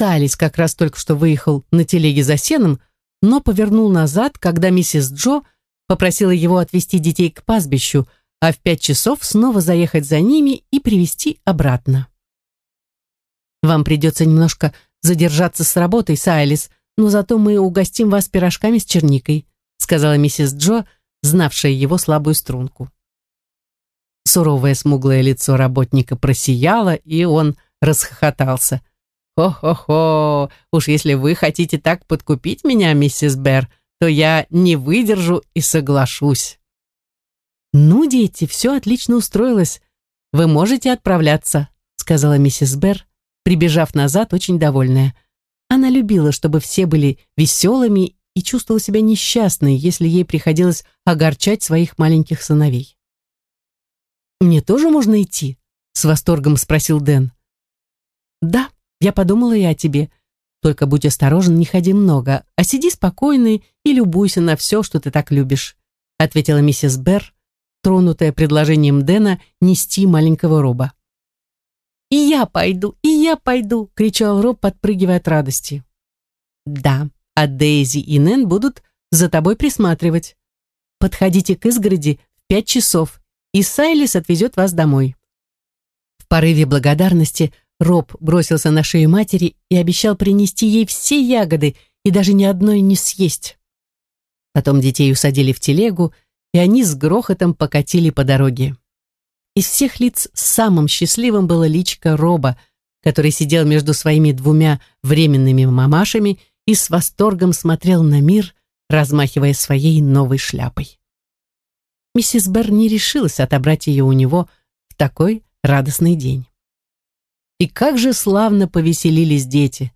Салис как раз только что выехал на телеге за сеном, но повернул назад, когда миссис Джо попросила его отвезти детей к пастбищу, а в пять часов снова заехать за ними и привезти обратно. «Вам придется немножко задержаться с работой, Сайлис, но зато мы угостим вас пирожками с черникой», сказала миссис Джо, знавшая его слабую струнку. Суровое смуглое лицо работника просияло, и он расхохотался. «Хо-хо-хо! Уж если вы хотите так подкупить меня, миссис Берр, то я не выдержу и соглашусь». «Ну, дети, все отлично устроилось. Вы можете отправляться», сказала миссис Берр, прибежав назад, очень довольная. Она любила, чтобы все были веселыми и чувствовала себя несчастной, если ей приходилось огорчать своих маленьких сыновей. «Мне тоже можно идти?» — с восторгом спросил Дэн. «Да, я подумала и о тебе. Только будь осторожен, не ходи много, а сиди спокойный и любуйся на все, что ты так любишь», — ответила миссис Берр, тронутая предложением Дэна нести маленького Роба. «И я пойду, и я пойду!» — кричал Роб, подпрыгивая от радости. «Да, а Дейзи и Нэн будут за тобой присматривать. Подходите к изгороди в пять часов, и Сайлис отвезет вас домой». В порыве благодарности Роб бросился на шею матери и обещал принести ей все ягоды и даже ни одной не съесть. Потом детей усадили в телегу, и они с грохотом покатили по дороге. Из всех лиц самым счастливым было личико Роба, который сидел между своими двумя временными мамашами и с восторгом смотрел на мир, размахивая своей новой шляпой. Миссис Берр не решилась отобрать ее у него в такой радостный день. И как же славно повеселились дети!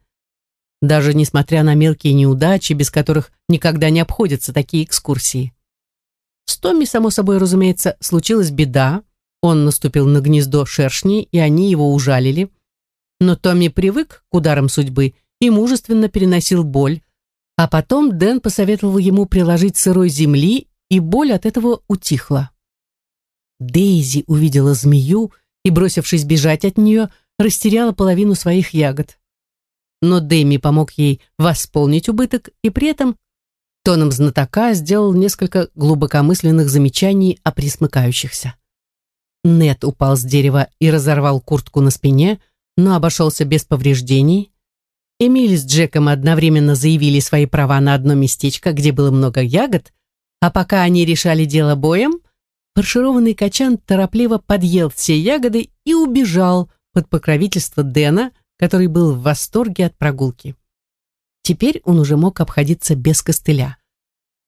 Даже несмотря на мелкие неудачи, без которых никогда не обходятся такие экскурсии. С Томми, само собой разумеется, случилась беда, он наступил на гнездо шершней, и они его ужалили. Но Томми привык к ударам судьбы и мужественно переносил боль. А потом Дэн посоветовал ему приложить сырой земли, и боль от этого утихла. Дейзи увидела змею и, бросившись бежать от нее, растеряла половину своих ягод. Но Дэми помог ей восполнить убыток и при этом тоном знатока сделал несколько глубокомысленных замечаний о присмыкающихся. Нет упал с дерева и разорвал куртку на спине, но обошелся без повреждений. Эмиль с Джеком одновременно заявили свои права на одно местечко, где было много ягод, а пока они решали дело боем, фаршированный качан торопливо подъел все ягоды и убежал под покровительство Дэна, который был в восторге от прогулки. Теперь он уже мог обходиться без костыля.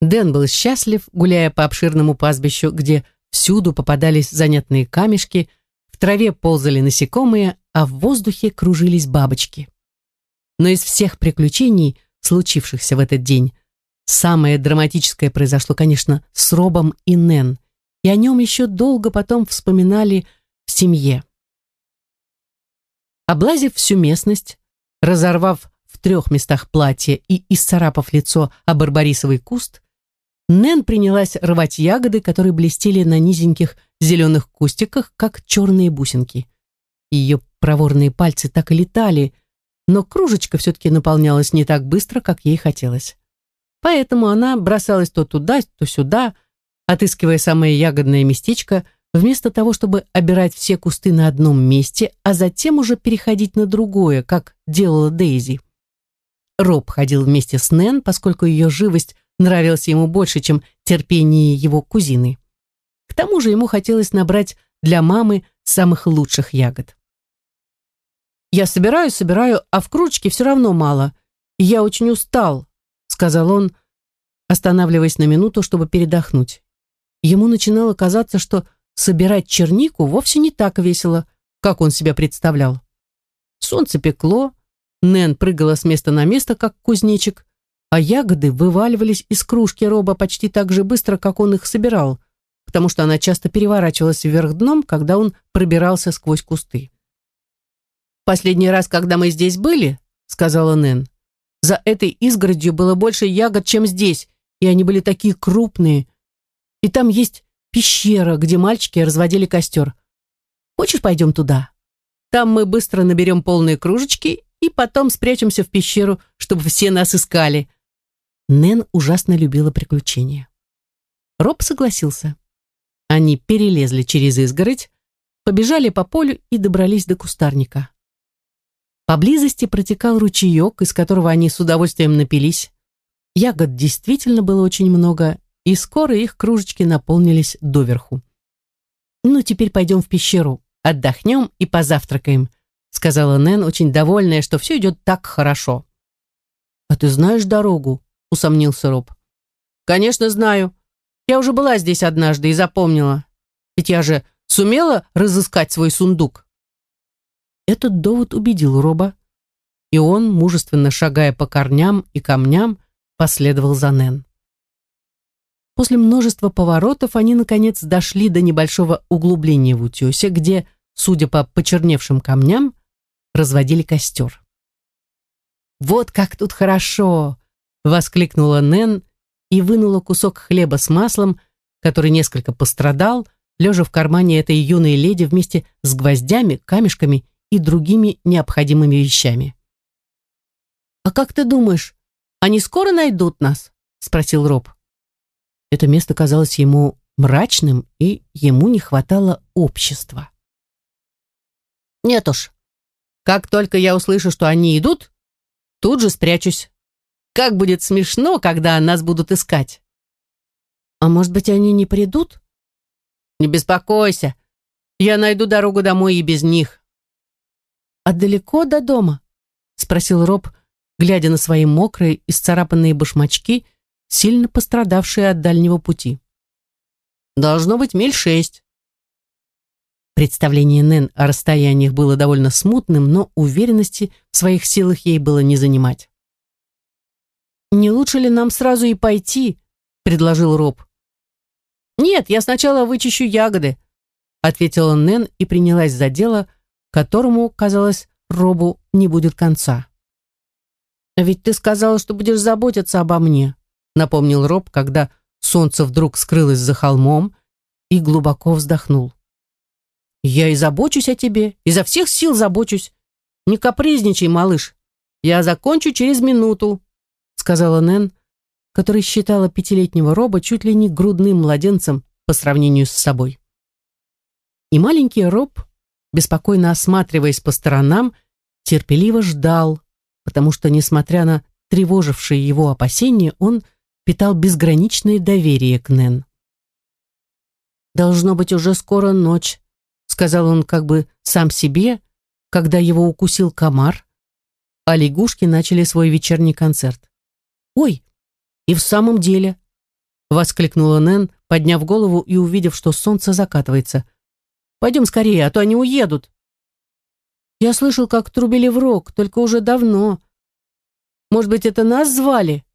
Дэн был счастлив, гуляя по обширному пастбищу, где Всюду попадались занятные камешки, в траве ползали насекомые, а в воздухе кружились бабочки. Но из всех приключений, случившихся в этот день, самое драматическое произошло, конечно, с Робом и Нэн, и о нем еще долго потом вспоминали в семье. Облазив всю местность, разорвав в трех местах платье и исцарапав лицо о барбарисовый куст, Нэн принялась рвать ягоды, которые блестели на низеньких зеленых кустиках, как черные бусинки. Ее проворные пальцы так и летали, но кружечка все-таки наполнялась не так быстро, как ей хотелось. Поэтому она бросалась то туда, то сюда, отыскивая самое ягодное местечко, вместо того, чтобы обирать все кусты на одном месте, а затем уже переходить на другое, как делала Дейзи. Роб ходил вместе с Нэн, поскольку ее живость нравился ему больше, чем терпение его кузины. К тому же ему хотелось набрать для мамы самых лучших ягод. «Я собираю, собираю, а в кружке все равно мало. я очень устал», — сказал он, останавливаясь на минуту, чтобы передохнуть. Ему начинало казаться, что собирать чернику вовсе не так весело, как он себя представлял. Солнце пекло, Нэн прыгала с места на место, как кузнечик, а ягоды вываливались из кружки Роба почти так же быстро, как он их собирал, потому что она часто переворачивалась вверх дном, когда он пробирался сквозь кусты. «Последний раз, когда мы здесь были, — сказала Нэн, — за этой изгородью было больше ягод, чем здесь, и они были такие крупные. И там есть пещера, где мальчики разводили костер. Хочешь, пойдем туда? Там мы быстро наберем полные кружечки и потом спрячемся в пещеру, чтобы все нас искали». Нэн ужасно любила приключения. Роб согласился. Они перелезли через изгородь, побежали по полю и добрались до кустарника. Поблизости протекал ручеек, из которого они с удовольствием напились. Ягод действительно было очень много, и скоро их кружечки наполнились доверху. «Ну, теперь пойдем в пещеру, отдохнем и позавтракаем», сказала Нэн, очень довольная, что все идет так хорошо. «А ты знаешь дорогу?» — усомнился Роб. «Конечно знаю. Я уже была здесь однажды и запомнила. Ведь я же сумела разыскать свой сундук». Этот довод убедил Роба, и он, мужественно шагая по корням и камням, последовал за Нэн. После множества поворотов они, наконец, дошли до небольшого углубления в утесе, где, судя по почерневшим камням, разводили костер. «Вот как тут хорошо!» — воскликнула Нэн и вынула кусок хлеба с маслом, который несколько пострадал, лежа в кармане этой юной леди вместе с гвоздями, камешками и другими необходимыми вещами. «А как ты думаешь, они скоро найдут нас?» — спросил Роб. Это место казалось ему мрачным, и ему не хватало общества. «Нет уж. Как только я услышу, что они идут, тут же спрячусь. Как будет смешно, когда нас будут искать!» «А может быть, они не придут?» «Не беспокойся. Я найду дорогу домой и без них». «А далеко до дома?» — спросил Роб, глядя на свои мокрые, исцарапанные башмачки, сильно пострадавшие от дальнего пути. «Должно быть миль шесть». Представление Нэн о расстояниях было довольно смутным, но уверенности в своих силах ей было не занимать. «Не лучше ли нам сразу и пойти?» — предложил Роб. «Нет, я сначала вычищу ягоды», — ответила Нэн и принялась за дело, которому, казалось, Робу не будет конца. «А ведь ты сказала, что будешь заботиться обо мне», напомнил Роб, когда солнце вдруг скрылось за холмом и глубоко вздохнул. «Я и забочусь о тебе, изо всех сил забочусь. Не капризничай, малыш. Я закончу через минуту», сказала Нэн, которая считала пятилетнего Роба чуть ли не грудным младенцем по сравнению с собой. И маленький Роб, беспокойно осматриваясь по сторонам, терпеливо ждал, потому что, несмотря на тревожившие его опасения, он питал безграничное доверие к Нэн. «Должно быть уже скоро ночь», — сказал он как бы сам себе, когда его укусил комар, а лягушки начали свой вечерний концерт. «Ой, и в самом деле!» — воскликнула Нэн, подняв голову и увидев, что солнце закатывается. «Пойдем скорее, а то они уедут!» Я слышал, как трубили в рог, только уже давно. Может быть, это нас звали?»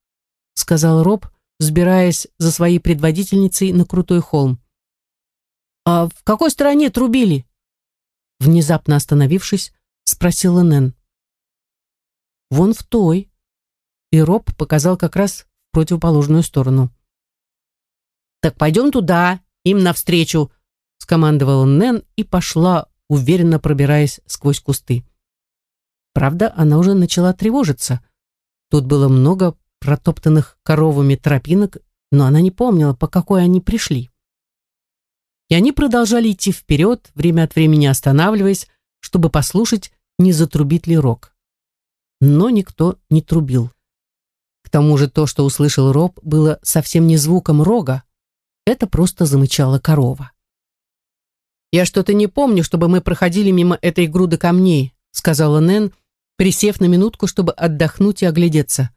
Сказал Роб, взбираясь за своей предводительницей на крутой холм. «А в какой стороне трубили?» Внезапно остановившись, спросила Нэн. «Вон в той». И Роб показал как раз в противоположную сторону. «Так пойдем туда, им навстречу», скомандовала Нэн и пошла уверенно пробираясь сквозь кусты. Правда, она уже начала тревожиться. Тут было много протоптанных коровами тропинок, но она не помнила, по какой они пришли. И они продолжали идти вперед, время от времени останавливаясь, чтобы послушать, не затрубит ли рог. Но никто не трубил. К тому же то, что услышал Роб, было совсем не звуком рога, это просто замычала корова. «Я что-то не помню, чтобы мы проходили мимо этой груды камней», сказала Нэн, присев на минутку, чтобы отдохнуть и оглядеться.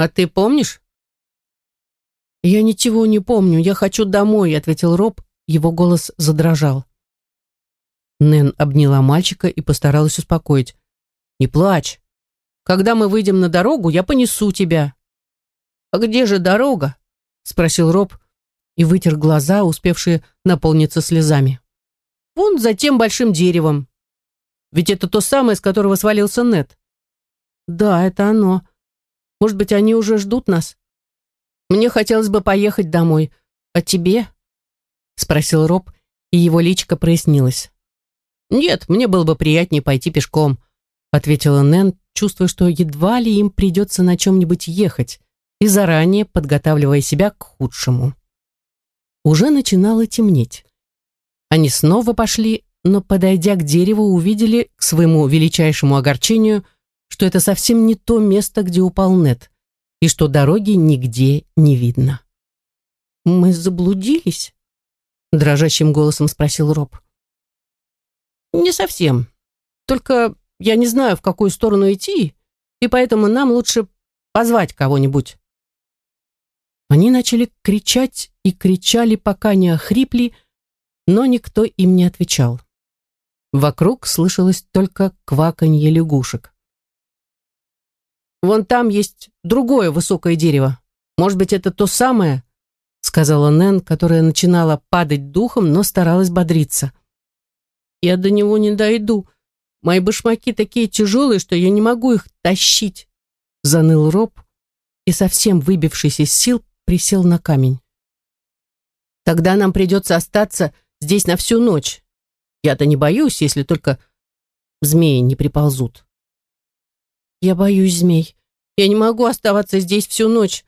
«А ты помнишь?» «Я ничего не помню, я хочу домой», ответил Роб, его голос задрожал. Нэн обняла мальчика и постаралась успокоить. «Не плачь. Когда мы выйдем на дорогу, я понесу тебя». «А где же дорога?» спросил Роб и вытер глаза, успевшие наполниться слезами. Вон за тем большим деревом. Ведь это то самое, с которого свалился Нет. Да, это оно. Может быть, они уже ждут нас? Мне хотелось бы поехать домой. А тебе? Спросил Роб, и его личико прояснилось. Нет, мне было бы приятнее пойти пешком. ответила Нэн, чувствуя, что едва ли им придется на чем-нибудь ехать, и заранее подготавливая себя к худшему. Уже начинало темнеть. Они снова пошли, но, подойдя к дереву, увидели, к своему величайшему огорчению, что это совсем не то место, где упал Нет, и что дороги нигде не видно. «Мы заблудились?» — дрожащим голосом спросил Роб. «Не совсем. Только я не знаю, в какую сторону идти, и поэтому нам лучше позвать кого-нибудь». Они начали кричать и кричали, пока не охрипли, но никто им не отвечал. Вокруг слышалось только кваканье лягушек. «Вон там есть другое высокое дерево. Может быть, это то самое?» сказала Нэн, которая начинала падать духом, но старалась бодриться. «Я до него не дойду. Мои башмаки такие тяжелые, что я не могу их тащить», заныл Роб и, совсем выбившись из сил, присел на камень. «Тогда нам придется остаться здесь на всю ночь. Я-то не боюсь, если только змеи не приползут». «Я боюсь змей. Я не могу оставаться здесь всю ночь»,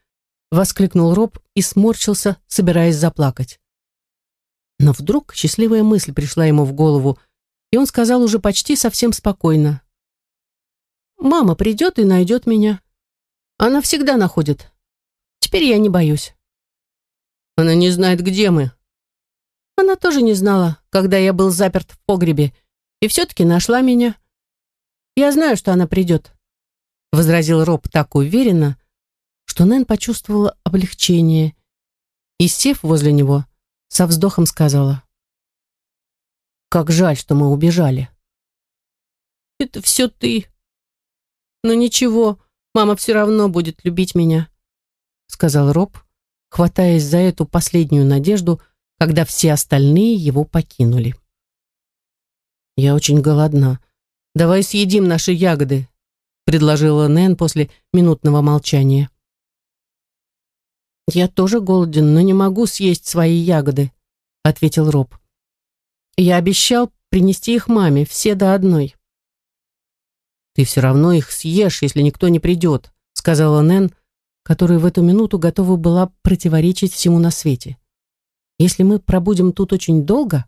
воскликнул Роб и сморщился, собираясь заплакать. Но вдруг счастливая мысль пришла ему в голову, и он сказал уже почти совсем спокойно. «Мама придет и найдет меня. Она всегда находит. Теперь я не боюсь». «Она не знает, где мы». Она тоже не знала, когда я был заперт в погребе, и все-таки нашла меня. «Я знаю, что она придет», — возразил Роб так уверенно, что Нэн почувствовала облегчение и, сев возле него, со вздохом сказала. «Как жаль, что мы убежали». «Это все ты. Но ничего, мама все равно будет любить меня», сказал Роб, хватаясь за эту последнюю надежду, когда все остальные его покинули. «Я очень голодна. Давай съедим наши ягоды», предложила Нэн после минутного молчания. «Я тоже голоден, но не могу съесть свои ягоды», — ответил Роб. «Я обещал принести их маме, все до одной». «Ты все равно их съешь, если никто не придет», — сказала Нэн, которая в эту минуту готова была противоречить всему на свете. «Если мы пробудем тут очень долго,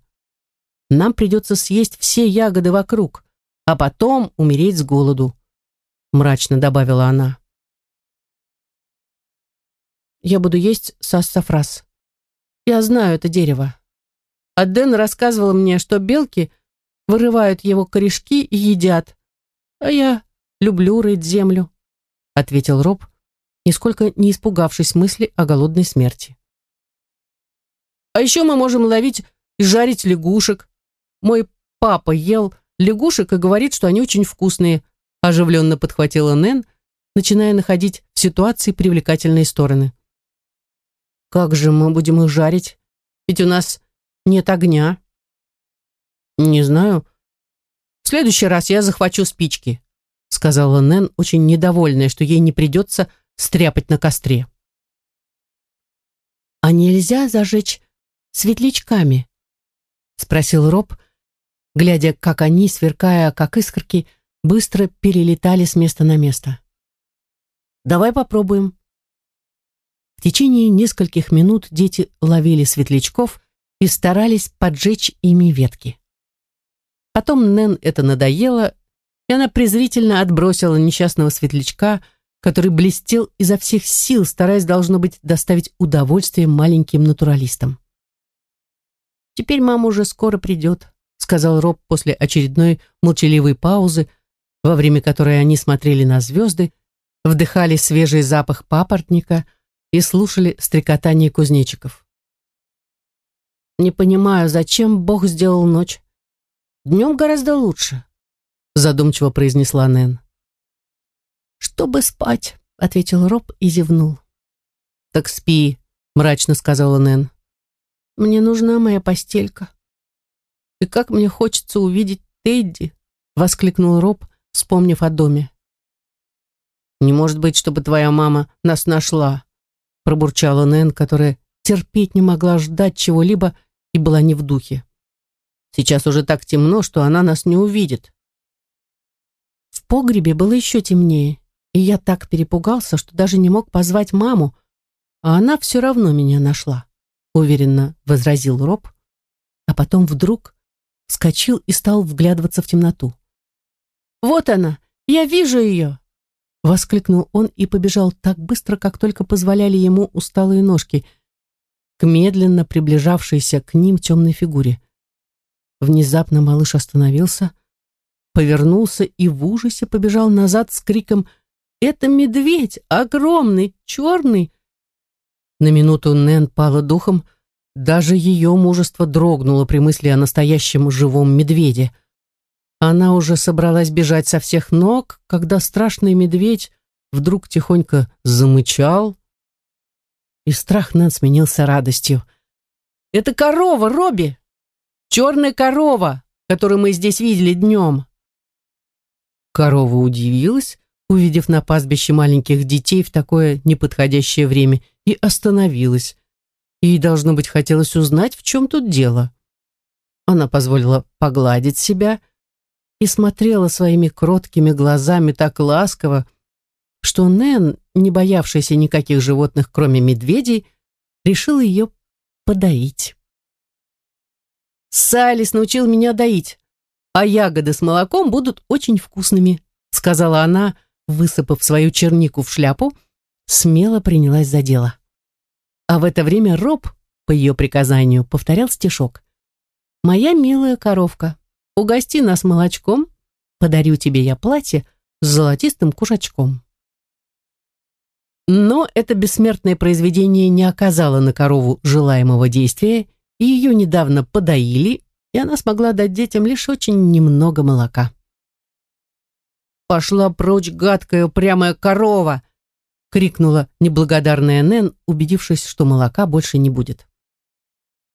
нам придется съесть все ягоды вокруг, а потом умереть с голоду», — мрачно добавила она я буду есть сассафрас. Я знаю это дерево. А Дэн рассказывал мне, что белки вырывают его корешки и едят. А я люблю рыть землю, ответил Роб, нисколько не испугавшись мысли о голодной смерти. А еще мы можем ловить и жарить лягушек. Мой папа ел лягушек и говорит, что они очень вкусные, оживленно подхватила Нэн, начиная находить в ситуации привлекательные стороны. Как же мы будем их жарить? Ведь у нас нет огня. Не знаю. В следующий раз я захвачу спички, сказала Нэн, очень недовольная, что ей не придется стряпать на костре. А нельзя зажечь светлячками? спросил Роб, глядя, как они, сверкая как искорки, быстро перелетали с места на место. «Давай попробуем», в течение нескольких минут дети ловили светлячков и старались поджечь ими ветки. Потом Нэн это надоело, и она презрительно отбросила несчастного светлячка, который блестел изо всех сил, стараясь, должно быть, доставить удовольствие маленьким натуралистам. «Теперь мама уже скоро придет», — сказал Роб после очередной молчаливой паузы, во время которой они смотрели на звезды, вдыхали свежий запах папоротника, и слушали стрекотание кузнечиков. «Не понимаю, зачем Бог сделал ночь? Днем гораздо лучше», задумчиво произнесла Нэн. «Чтобы спать», — ответил Роб и зевнул. «Так спи», — мрачно сказала Нэн. «Мне нужна моя постелька». «И как мне хочется увидеть Тедди», — воскликнул Роб, вспомнив о доме. «Не может быть, чтобы твоя мама нас нашла», пробурчала Нэн, которая терпеть не могла ждать чего-либо и была не в духе. Сейчас уже так темно, что она нас не увидит. В погребе было еще темнее, и я так перепугался, что даже не мог позвать маму, а она все равно меня нашла, уверенно возразил Роб, а потом вдруг вскочил и стал вглядываться в темноту. «Вот она! Я вижу ее!» Воскликнул он и побежал так быстро, как только позволяли ему усталые ножки, к медленно приближавшейся к ним темной фигуре. Внезапно малыш остановился, повернулся и в ужасе побежал назад с криком «Это медведь! Огромный! Черный!» На минуту Нэн пала духом, даже ее мужество дрогнуло при мысли о настоящем живом медведе. Она уже собралась бежать со всех ног, когда страшный медведь вдруг тихонько замычал, и страх Нэн сменился радостью. «Это корова, Робби! Черная корова, которую мы здесь видели днем!» Корова удивилась, увидев на пастбище маленьких детей в такое неподходящее время, и остановилась. Ей, должно быть, хотелось узнать, в чем тут дело. Она позволила погладить себя и смотрела своими кроткими глазами так ласково, что Нэн, не боявшаяся никаких животных, кроме медведей, решила ее подоить. «Салис научил меня доить, а ягоды с молоком будут очень вкусными», сказала она, высыпав свою чернику в шляпу, смело принялась за дело. А в это время Роб, по ее приказанию, повторял стишок. «Моя милая коровка, угости нас молочком, подарю тебе я платье с золотистым кушачком». Но это бессмертное произведение не оказало на корову желаемого действия, и ее недавно подоили, и она смогла дать детям лишь очень немного молока. «Пошла прочь, гадкая упрямая корова!» крикнула неблагодарная Нэн, убедившись, что молока больше не будет.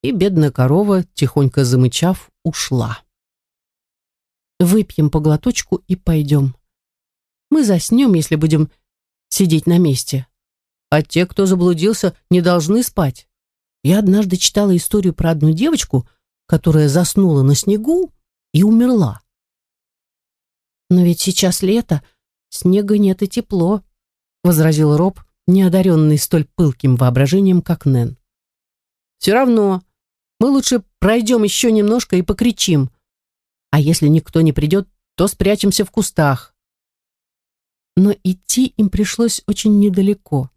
И бедная корова, тихонько замычав, ушла. Выпьем по глоточку и пойдем. Мы заснем, если будем сидеть на месте. А те, кто заблудился, не должны спать. Я однажды читала историю про одну девочку, которая заснула на снегу и умерла. Но ведь сейчас лето, снега нет и тепло, возразил Роб, не одаренный столь пылким воображением, как Нэн. «Все равно, мы лучше пройдем еще немножко и покричим. А если никто не придет, то спрячемся в кустах». Но идти им пришлось очень недалеко.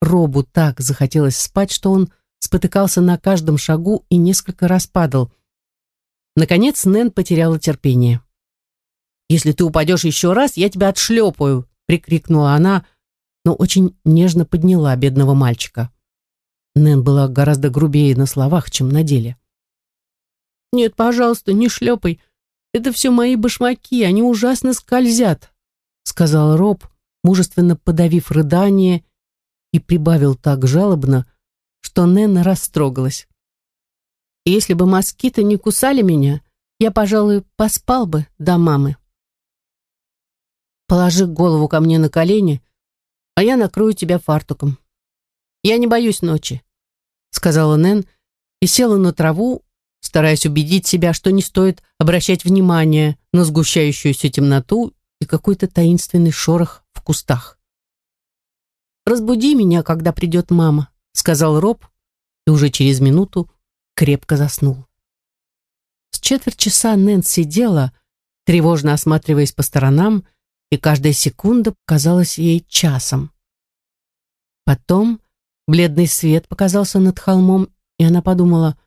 Робу так захотелось спать, что он спотыкался на каждом шагу и несколько раз падал. Наконец Нэн потеряла терпение. «Если ты упадешь еще раз, я тебя отшлепаю», прикрикнула она, но очень нежно подняла бедного мальчика. Нэн была гораздо грубее на словах, чем на деле. «Нет, пожалуйста, не шлепай. Это все мои башмаки, они ужасно скользят», сказал Роб, мужественно подавив рыдание, и прибавил так жалобно, что Нэн растрогалась. «Если бы москиты не кусали меня, я, пожалуй, поспал бы до мамы». Положи голову ко мне на колени, а я накрою тебя фартуком. Я не боюсь ночи, сказала Нэн и села на траву, стараясь убедить себя, что не стоит обращать внимание на сгущающуюся темноту и какой-то таинственный шорох в кустах. «Разбуди меня, когда придет мама», — сказал Роб, и уже через минуту крепко заснул. С четверть часа Нэн сидела, тревожно осматриваясь по сторонам, и каждая секунда казалась ей часом. Потом бледный свет показался над холмом, и она подумала,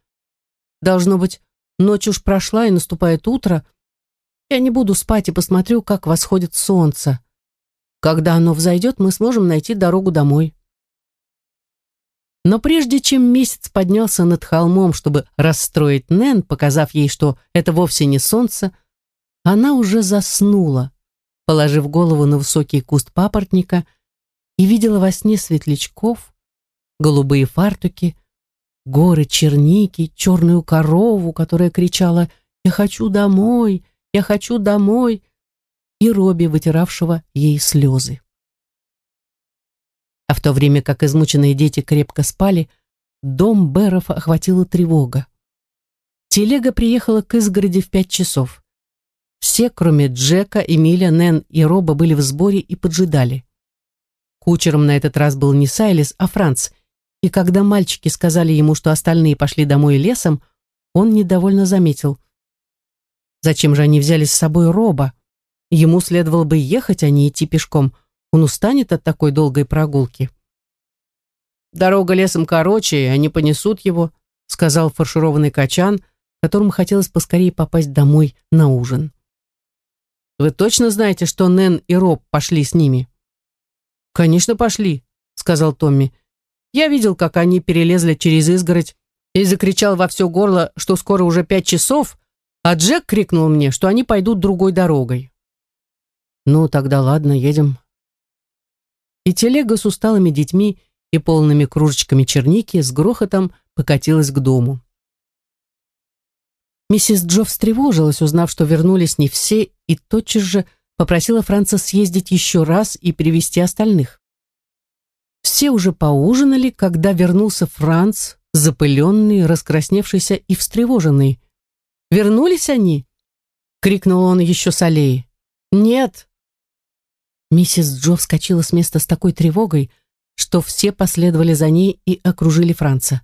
«Должно быть, ночь уж прошла и наступает утро. Я не буду спать и посмотрю, как восходит солнце. Когда оно взойдет, мы сможем найти дорогу домой». Но прежде чем месяц поднялся над холмом, чтобы расстроить Нэн, показав ей, что это вовсе не солнце, она уже заснула, положив голову на высокий куст папоротника, и видела во сне светлячков, голубые фартуки, горы черники, черную корову, которая кричала «Я хочу домой! Я хочу домой!» и Робби, вытиравшего ей слезы. А в то время как измученные дети крепко спали, дом Бэров охватила тревога. Телега приехала к изгороди в пять часов. Все, кроме Джека, Эмиля, Нэн и Роба, были в сборе и поджидали. Кучером на этот раз был не Сайлис, а Франц, и когда мальчики сказали ему, что остальные пошли домой лесом, он недовольно заметил. Зачем же они взяли с собой Роба? Ему следовало бы ехать, а не идти пешком. Он устанет от такой долгой прогулки. «Дорога лесом короче, и они понесут его», сказал фаршированный качан, которому хотелось поскорее попасть домой на ужин. «Вы точно знаете, что Нэн и Роб пошли с ними?» «Конечно, пошли», — сказал Томми. «Я видел, как они перелезли через изгородь и закричал во все горло, что скоро уже пять часов, а Джек крикнул мне, что они пойдут другой дорогой». «Ну, тогда ладно, едем». И телега с усталыми детьми и полными кружечками черники с грохотом покатилась к дому. Миссис Джо встревожилась, узнав, что вернулись не все, и тотчас же попросила Франца съездить еще раз и привести остальных. Все уже поужинали, когда вернулся Франц, запыленный, раскрасневшийся и встревоженный. «Вернулись они?» — крикнул он еще с аллеи. «Нет!» Миссис Джо вскочила с места с такой тревогой, что все последовали за ней и окружили Франца.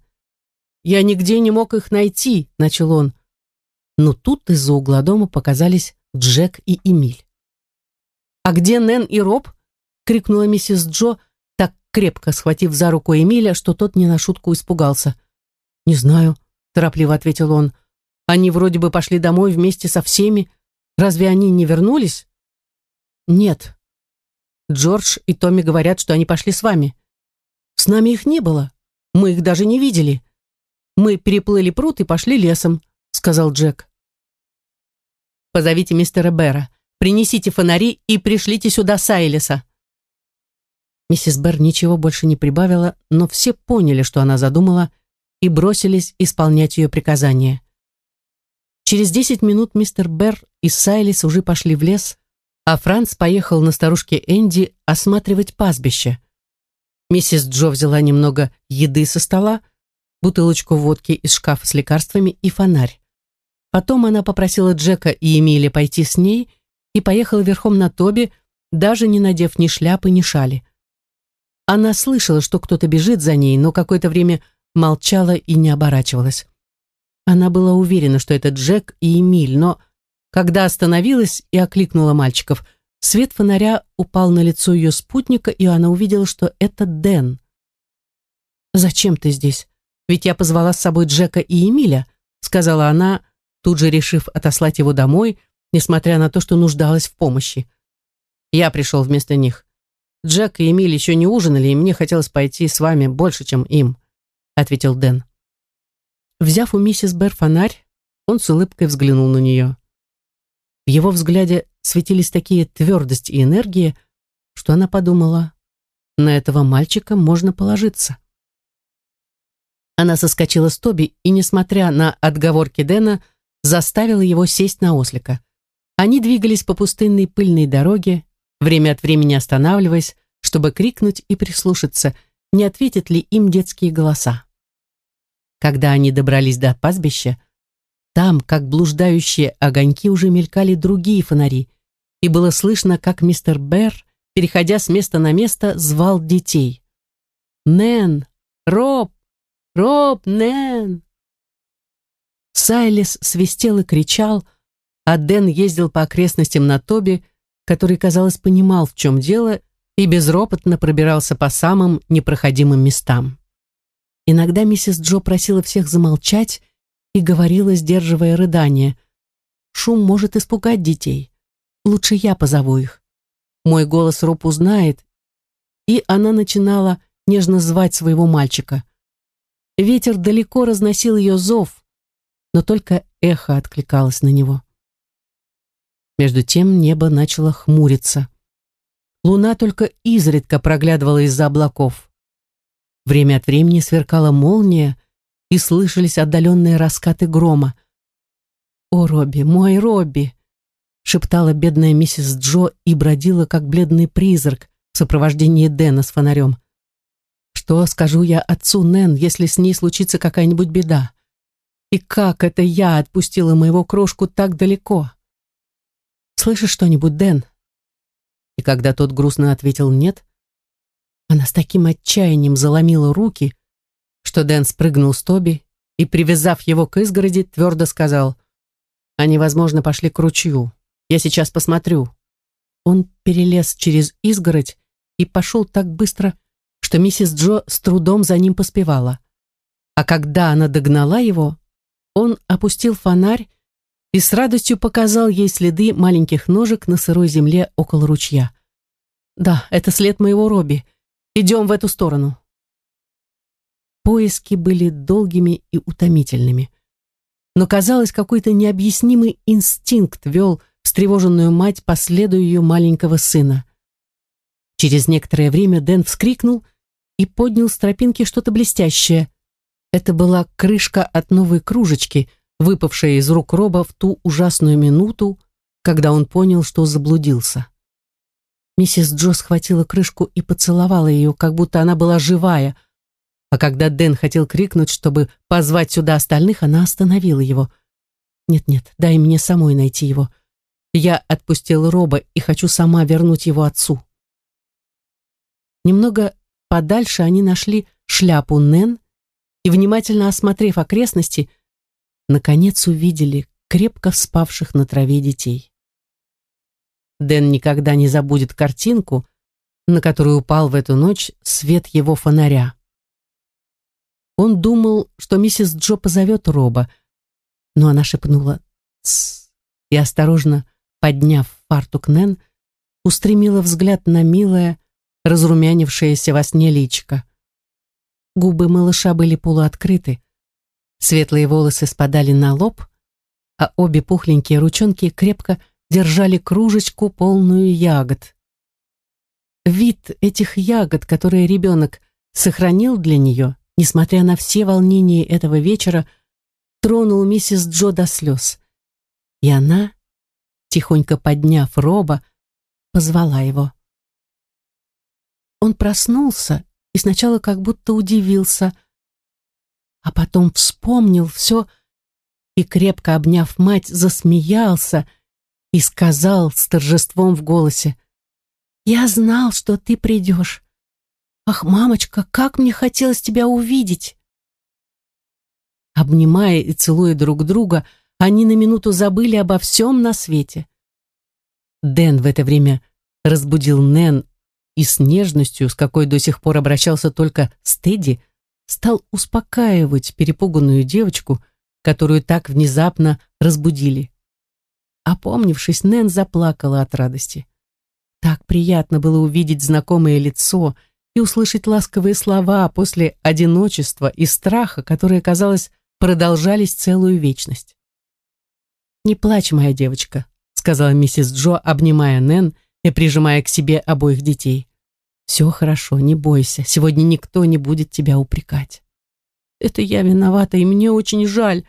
«Я нигде не мог их найти», — начал он. Но тут из-за угла дома показались Джек и Эмиль. «А где Нэн и Роб?» — крикнула миссис Джо, крепко схватив за руку Эмиля, что тот не на шутку испугался. «Не знаю», — торопливо ответил он. «Они вроде бы пошли домой вместе со всеми. Разве они не вернулись?» «Нет», Джордж и Томми говорят, что они пошли с вами. С нами их не было. Мы их даже не видели. Мы переплыли пруд и пошли лесом, сказал Джек. Позовите мистера Бера. Принесите фонари и пришлите сюда Сайлиса. Миссис Бер ничего больше не прибавила, но все поняли, что она задумала, и бросились исполнять ее приказания. Через десять минут мистер Бер и Сайлис уже пошли в лес, а Франц поехал на старушке Энди осматривать пастбище. Миссис Джо взяла немного еды со стола, бутылочку водки из шкафа с лекарствами и фонарь. Потом она попросила Джека и Эмили пойти с ней и поехала верхом на Тоби, даже не надев ни шляпы, ни шали. Она слышала, что кто-то бежит за ней, но какое-то время молчала и не оборачивалась. Она была уверена, что это Джек и Эмиль, но когда остановилась и окликнула мальчиков, свет фонаря упал на лицо ее спутника, и она увидела, что это Дэн. «Зачем ты здесь? Ведь я позвала с собой Джека и Эмиля», сказала она, тут же решив отослать его домой, несмотря на то, что нуждалась в помощи. Я пришел вместо них. Джек и Эмиль еще не ужинали, и мне хотелось пойти с вами больше, чем им», ответил Дэн. Взяв у миссис Бэр фонарь, он с улыбкой взглянул на нее. В его взгляде светились такие твердость и энергия, что она подумала, на этого мальчика можно положиться. Она соскочила с Тоби и, несмотря на отговорки Дэна, заставила его сесть на ослика. Они двигались по пустынной пыльной дороге, время от времени останавливаясь, чтобы крикнуть и прислушаться, не ответят ли им детские голоса. Когда они добрались до пастбища, там, как блуждающие огоньки, уже мелькали другие фонари, и было слышно, как мистер Берр, переходя с места на место, звал детей. «Нэн! Роб! Роб! Нэн!» Сайлис свистел и кричал, а Дэн ездил по окрестностям на Тоби, который, казалось, понимал, в чем дело, и безропотно пробирался по самым непроходимым местам. Иногда миссис Джо просила всех замолчать и говорила, сдерживая рыдание. «Шум может испугать детей. Лучше я позову их. Мой голос Роб узнает». И она начинала нежно звать своего мальчика. Ветер далеко разносил ее зов, но только эхо откликалось на него. Между тем небо начало хмуриться. Луна только изредка проглядывала из-за облаков. Время от времени сверкала молния, и слышались отдаленные раскаты грома. «О, Робби, мой Робби!» шептала бедная миссис Джо и бродила, как бледный призрак в сопровождении Дэна с фонарем. «Что скажу я отцу Нэн, если с ней случится какая-нибудь беда? И как это я отпустила моего крошку так далеко?» «Слышишь что-нибудь, Дэн?» И когда тот грустно ответил «нет», она с таким отчаянием заломила руки, что Дэн спрыгнул с Тоби и, привязав его к изгороди, твердо сказал «Они, возможно, пошли к ручью. Я сейчас посмотрю». Он перелез через изгородь и пошел так быстро, что миссис Джо с трудом за ним поспевала. А когда она догнала его, он опустил фонарь и с радостью показал ей следы маленьких ножек на сырой земле около ручья. «Да, это след моего Робби. Идем в эту сторону». Поиски были долгими и утомительными. Но, казалось, какой-то необъяснимый инстинкт вел встревоженную мать по следу ее маленького сына. Через некоторое время Дэн вскрикнул и поднял с тропинки что-то блестящее. Это была крышка от новой кружечки, выпавшая из рук Роба в ту ужасную минуту, когда он понял, что заблудился. Миссис Джо схватила крышку и поцеловала ее, как будто она была живая, а когда Дэн хотел крикнуть, чтобы позвать сюда остальных, она остановила его. «Нет-нет, дай мне самой найти его. Я отпустила Роба и хочу сама вернуть его отцу». Немного подальше они нашли шляпу Нэн и, внимательно осмотрев окрестности, наконец увидели крепко спавших на траве детей. Дэн никогда не забудет картинку, на которую упал в эту ночь свет его фонаря. Он думал, что миссис Джо позовет Роба, но она шепнула «Тссс» и, осторожно подняв фартук Нэн, устремила взгляд на милое, разрумянившееся во сне личико. Губы малыша были полуоткрыты, светлые волосы спадали на лоб, а обе пухленькие ручонки крепко держали кружечку, полную ягод. Вид этих ягод, которые ребенок сохранил для нее, несмотря на все волнения этого вечера, тронул миссис Джо до слез. И она, тихонько подняв роба, позвала его. Он проснулся и сначала как будто удивился, а потом вспомнил все и, крепко обняв мать, засмеялся и сказал с торжеством в голосе, «Я знал, что ты придешь. Ах, мамочка, как мне хотелось тебя увидеть!» Обнимая и целуя друг друга, они на минуту забыли обо всем на свете. Дэн в это время разбудил Нэн и с нежностью, с какой до сих пор обращался только с Тедди, стал успокаивать перепуганную девочку, которую так внезапно разбудили. Опомнившись, Нэн заплакала от радости. Так приятно было увидеть знакомое лицо и услышать ласковые слова после одиночества и страха, которые, казалось, продолжались целую вечность. «Не плачь, моя девочка», — сказала миссис Джо, обнимая Нэн и прижимая к себе обоих детей. Все хорошо, не бойся. Сегодня никто не будет тебя упрекать. Это я виновата, и мне очень жаль.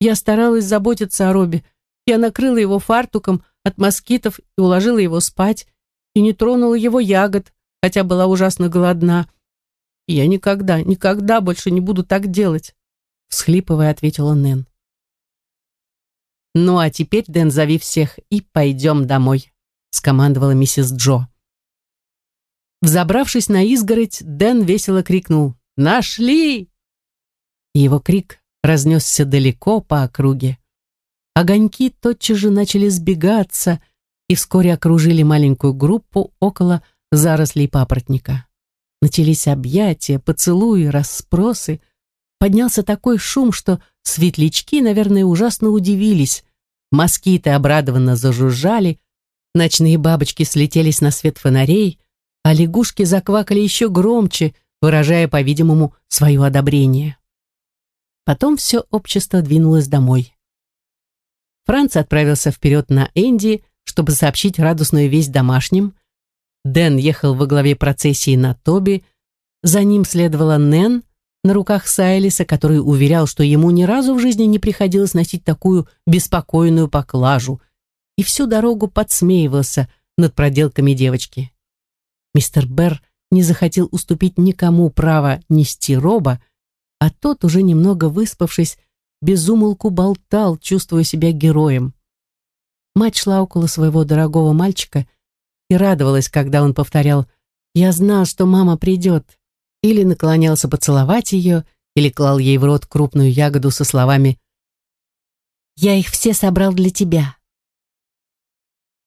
Я старалась заботиться о Робе. Я накрыла его фартуком от москитов и уложила его спать, и не тронула его ягод, хотя была ужасно голодна. Я никогда, никогда больше не буду так делать, всхлипывая, ответила Нэн. «Ну а теперь, Дэн, зови всех и пойдем домой», скомандовала миссис Джо. Взобравшись на изгородь, Дэн весело крикнул «Нашли!». Его крик разнесся далеко по округе. Огоньки тотчас же начали сбегаться и вскоре окружили маленькую группу около зарослей папоротника. Начались объятия, поцелуи, расспросы. Поднялся такой шум, что светлячки, наверное, ужасно удивились. Москиты обрадованно зажужжали, ночные бабочки слетелись на свет фонарей, а лягушки заквакали еще громче, выражая, по-видимому, свое одобрение. Потом все общество двинулось домой. Франц отправился вперед на Энди, чтобы сообщить радостную весть домашним. Дэн ехал во главе процессии на Тоби, за ним следовала Нэн на руках Сайлиса, который уверял, что ему ни разу в жизни не приходилось носить такую беспокойную поклажу, и всю дорогу подсмеивался над проделками девочки. Мистер Берр не захотел уступить никому право нести роба, а тот, уже немного выспавшись, безумолку болтал, чувствуя себя героем. мать шла около своего дорогого мальчика и радовалась, когда он повторял «Я знал, что мама придет», или наклонялся поцеловать ее, или клал ей в рот крупную ягоду со словами «Я их все собрал для тебя.